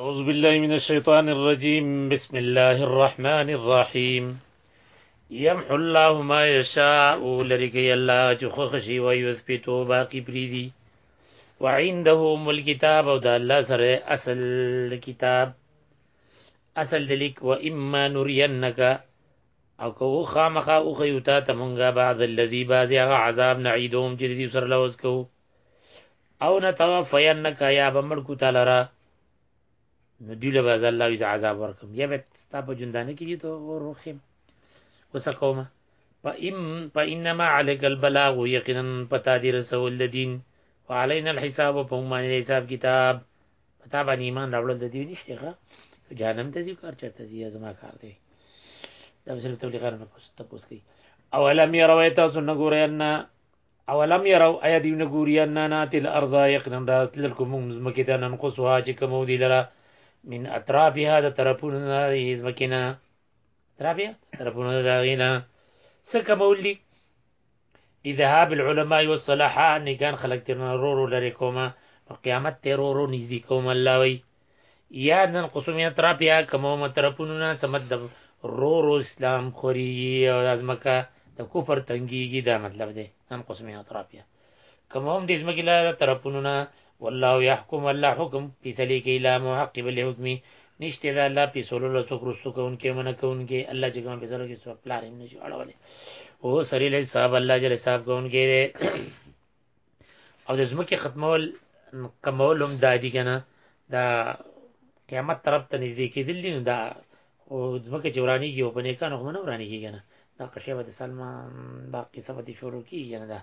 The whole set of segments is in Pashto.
اعوذ بالله من الشیطان الرجیم بسم الله الرحمن الرحیم یمحو الله ما یشاء لرکی الله چې خوښ شي او یثبتو باقی پریدي وعنده الكتاب او د الله سره اصل کتاب اصل دلیک و اما نرینک او کو خامخا او خیوتا تمونګه بعد الذی باز هغه عذاب نعیدهم چې دې سره لوز کو او نه توفینک یا بمړ کو تعالی را نو دی له باز الله وی عذاب ورکم یا به ستا په جندانه کې دي ته وروخم وسه کومه فإم فإنما عليك البلاغ يقينا پتا دي رسول د دین وعلينا الحساب په موږ باندې حساب کتاب پتا باندې ایمان راوړل د دې نشته ښه جهنم ته ځي کار چرته ځي زما کار دی دا به صرف تبلیغ نه پوس ته پوس کوي او لم يروي تاسو نه ګورئ ان اولم يروا ایا دیو نه ګوري ان نات الارض یقنا راتل کوم زمکه ته نن قصوا چې کوم دی لره من اطرافها د طرفونو د زمکینا طرفیا طرفونو د غینا سکه مولی اذهاب العلماء والصلاحه نگان خلق ترنا رو رو لری کوما قیامت ته رو رو نږدې کوم الله وی یا نن قسم یا ترپ یا کومه مترپونو نه څه مطلب رو رو اسلام خوري او ازمکه د کفر تنګيږي دا مطلب دی نن قسم یا ترپ یا کومه هم د ازمکه لا ترپونو نه والله يحكم الله حكم في سليك لا محقب لحكم نشته دا الله په سولو له څوک رسو کون کې منه کون کې الله چې کوم په سولو کې څوک پلار هم نشي اړولې او سری له صاحب الله جل صاحب کون کې او د زمکه ختمول کمول هم دادی کنه دا قیامت طرف ته نږدې کېدل دي نو دا او زمکه چې ورانی کې او په نیکانو خو نه ورانی کې کنه دا قشه به د سلمان دا قصه به شروع کیږي نه دا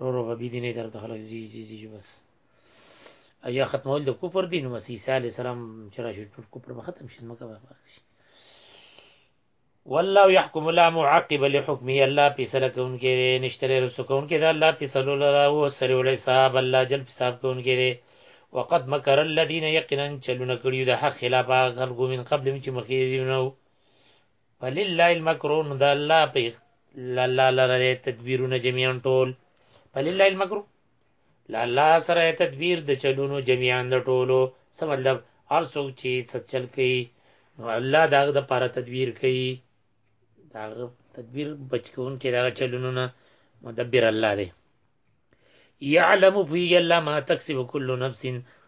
رو رو به دینه در د خلک زی زی زی بس ایا ختمول د کوپر دین مسیح علی السلام چې راشي ټول کوپر به ختم شي مکه به شي والله يحكم لا معقب لحكمه الله په سره کوونکی دی نشتره رسو کوونکی دی الله په سلو لرا او سره ول حساب الله جل حساب کوونکی دی وقد مكر الذين يقينا چلونه کړیو د حق خلاف خلقو من قبل چې مخې دی نو فلله المکرون د الله په الله لره تدبیرونه جميعا ټول فلله المکرون له الله سره تدبیر د چلونو جميعا د ټولو څه مطلب هر څوک چې څه چل کوي نو الله داغه د پاره تدبیر کوي داغه تدبیر بچکون کې داغه چلونو نه مدبر الله دی يعلم في الله ما تكسب كل نفس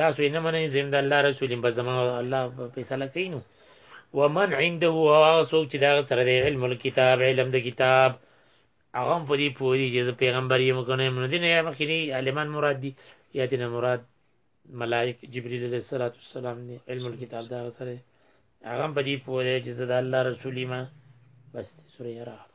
تاسو یې نه منئ زم د الله رسول په زما الله فیصله کوي نو ومن عنده هغه څوک چې دا سره د علم الكتاب علم د کتاب هغه په دې پوری چې پیغمبر یې مکنه من دین یا مخینی عالمان مراد دي یا دین مراد ملائک جبرئیل علیه الصلاۃ والسلام دی علم الكتاب دا سره هغه په دې پوری چې د الله رسول ما بس سورې راغله